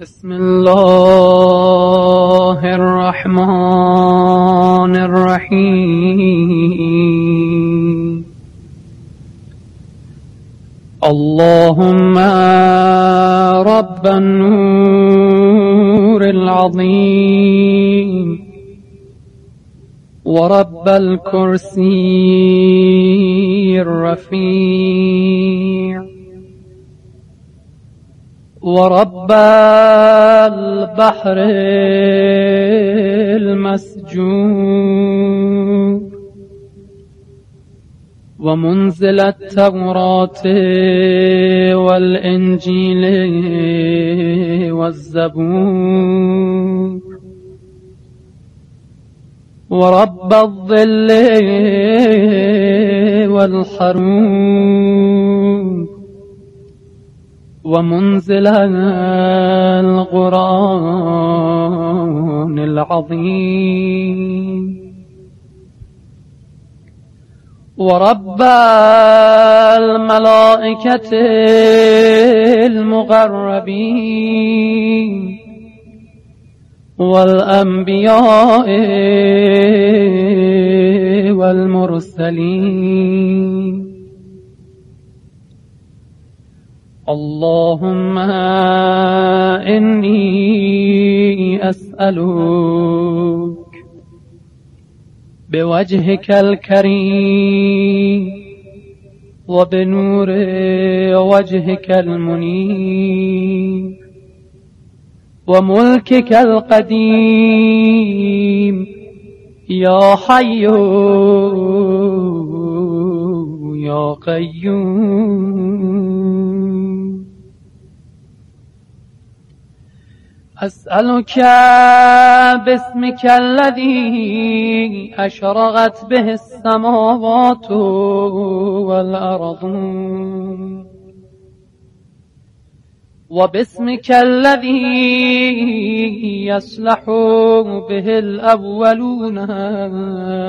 بسم الله الرحمن الرحيم. اللهم رب النور العظيم ورب الكرسي الرفيع. ورب البحر المسجون ومنزل التوراة والإنجيل والزبور. ورب الظل والحروب. ومنزل القرآن العظيم. ورب الملائكة المقربين والأنبياء والمرسلين. اللهم إني أسألك بوجهك الكريم وبنور وجهك المنير وملكك القديم يا حي يا قيوم. أسألك باسمك الذي أشرغت به السماوات والأرض. وباسمك الذي يصلح به الأولون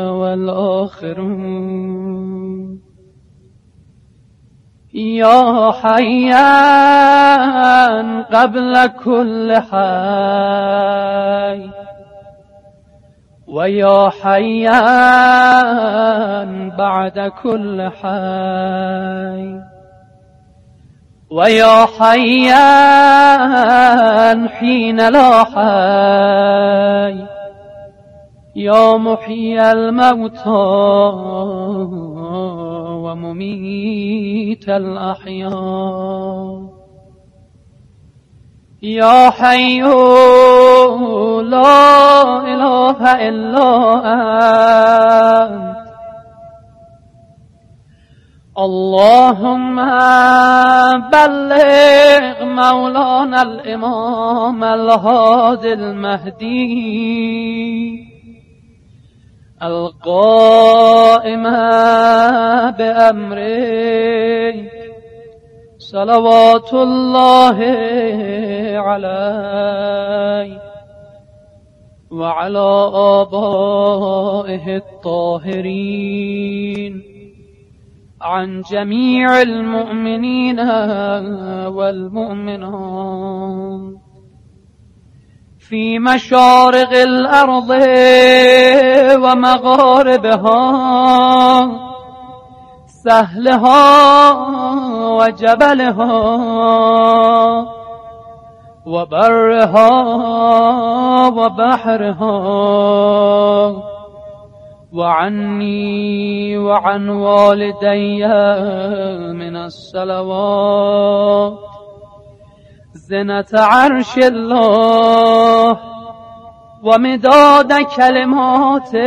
والآخرون. يا حيان قبل كل حي. ويا حيان بعد كل حي. ويا حيان حين لا حي يا محيي الموتى. ومميت الأحياء. يا حي لا إله إلا أنت. اللهم بلغ مولانا الإمام الهادي المهدي. القائم بأمرك صلوات الله عليه وعلى آبائه الطاهرين. عن جميع المؤمنين والمؤمنات. في مشارق الأرض ومغاربها. سهلها وجبلها وبرها وبحرها. وعني وعن والدي من الصلوات. زنة عرش الله ومداد كلماته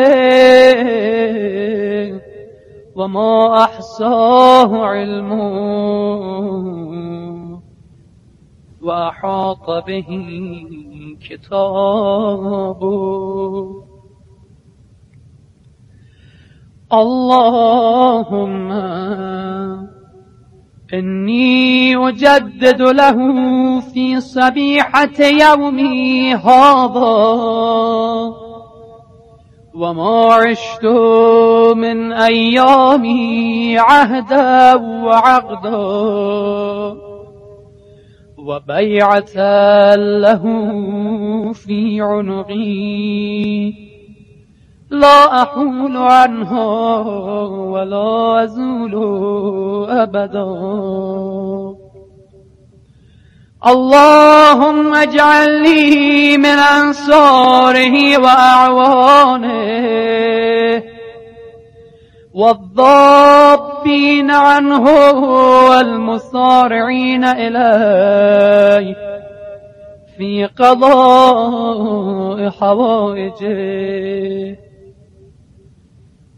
وما أحصاه علمه وأحاط به كتابه اللهم إني أجدد له في صبيحة يومي هذا. وما عشت من أيامي عهدا وعقدا. وبيعة له في عنقي. لا أحول عنه ولا أزول أبدا. اللهم اجعل لي من أنصاره وأعوانه والضابين عنه والمصارعين إليه في قضاء حوائجه.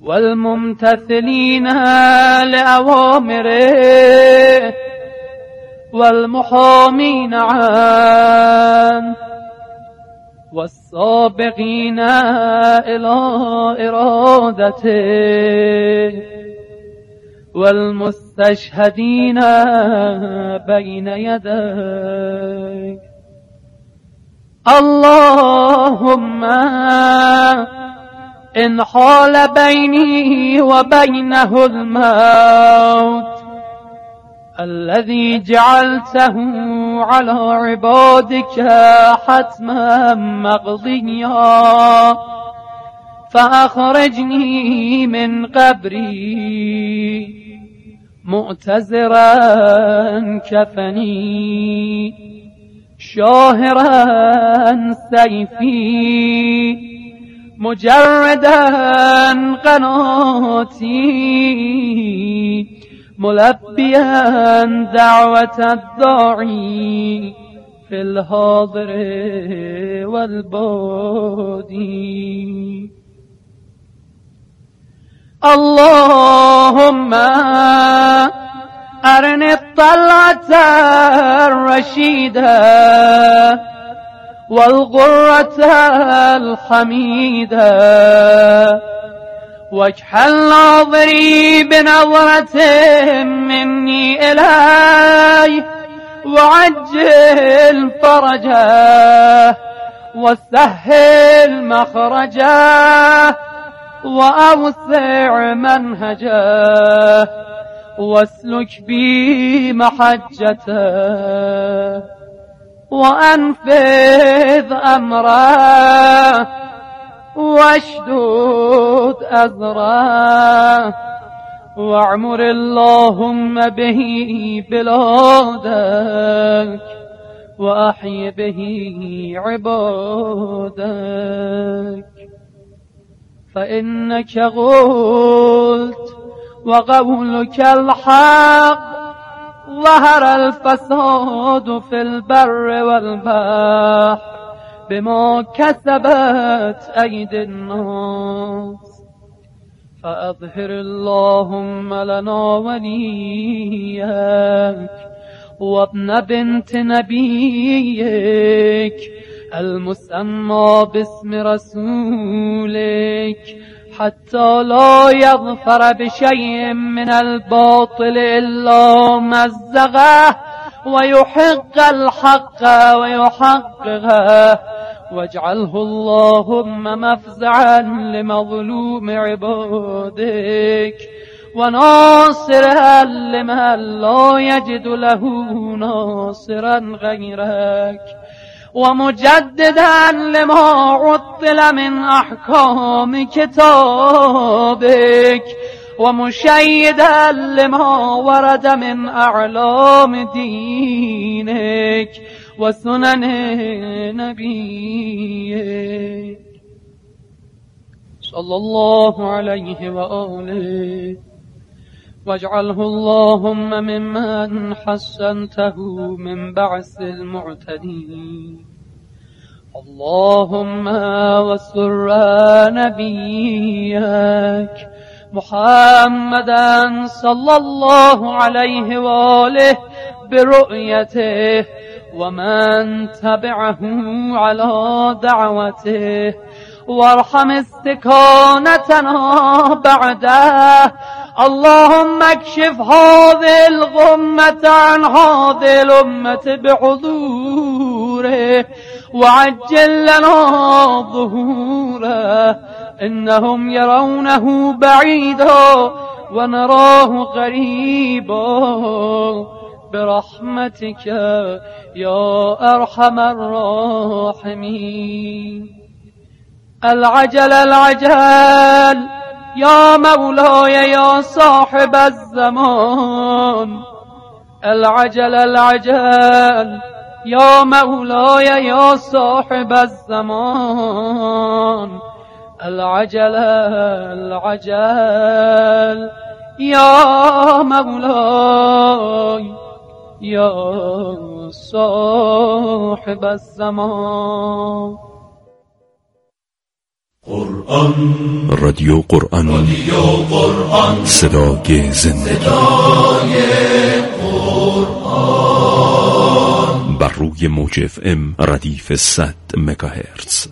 والممتثلين لأوامره والمحامين عنه والسابقين إلى إرادته والمستشهدين بين يديك. اللهم إن حال بيني وبينه الموت الذي جعلته على عبادك حتما مقضيا. فأخرجني من قبري مؤتزرا كفني شاهرا سيفي. مجردا قناتي ملبيا دعوة الداعي في الحاضر والبادي اللهم أرني الطلعة الرشيدة والغرة الحميدة. واجحل ناظري بنظرة مني إلي وعجل فرجه وسهل مخرجه وأوسع منهجه واسلك بي محجته وأنفذ أمره واشدود أزراه واعمر اللهم به بلادك وأحي به عبادك. فإنك قلت وقولك الحق ظهر الفساد في البر والبحر بما كسبت أيدي الناس. فأظهر اللهم لنا وليك وابن بنت نبيك المسمى باسم رسولك. حتى لا يظفر بشيء من الباطل إلا مزغه ويحق الحق ويحققه. واجعله اللهم مفزعا لمظلوم عبادك وناصرا لمن لا يجد له ناصرا غيرك. ومجددا لما عطل من أحكام كتابك ومشيدا لما ورد من أعلام دينك وسنن نبيك. صلى الله عليه وآله واجعله اللهم ممن حسنته من بعث المعتدين. اللهم وسر نبيك محمدا صلى الله عليه وآله برؤيته ومن تبعه على دعوته. وارحم استكانتنا بعده. اللهم اكشف هذه الغمة عن هذه الأمة بحضوره وعجل لنا ظهوره. إنهم يرونه بعيدا ونراه قريبا برحمتك يا أرحم الراحمين. العجل العجل يا مولاي يا صاحب الزمان. العجل العجل. يا مولاي يا صاحب الزمان. العجل العجل. يا مولاي يا صاحب الزمان. قرآن. رادیو قرآن. رادیو قرآن. صدای زندگی. صدای قرآن. بر روی موج اف ام ردیف 100 مگاهرتز.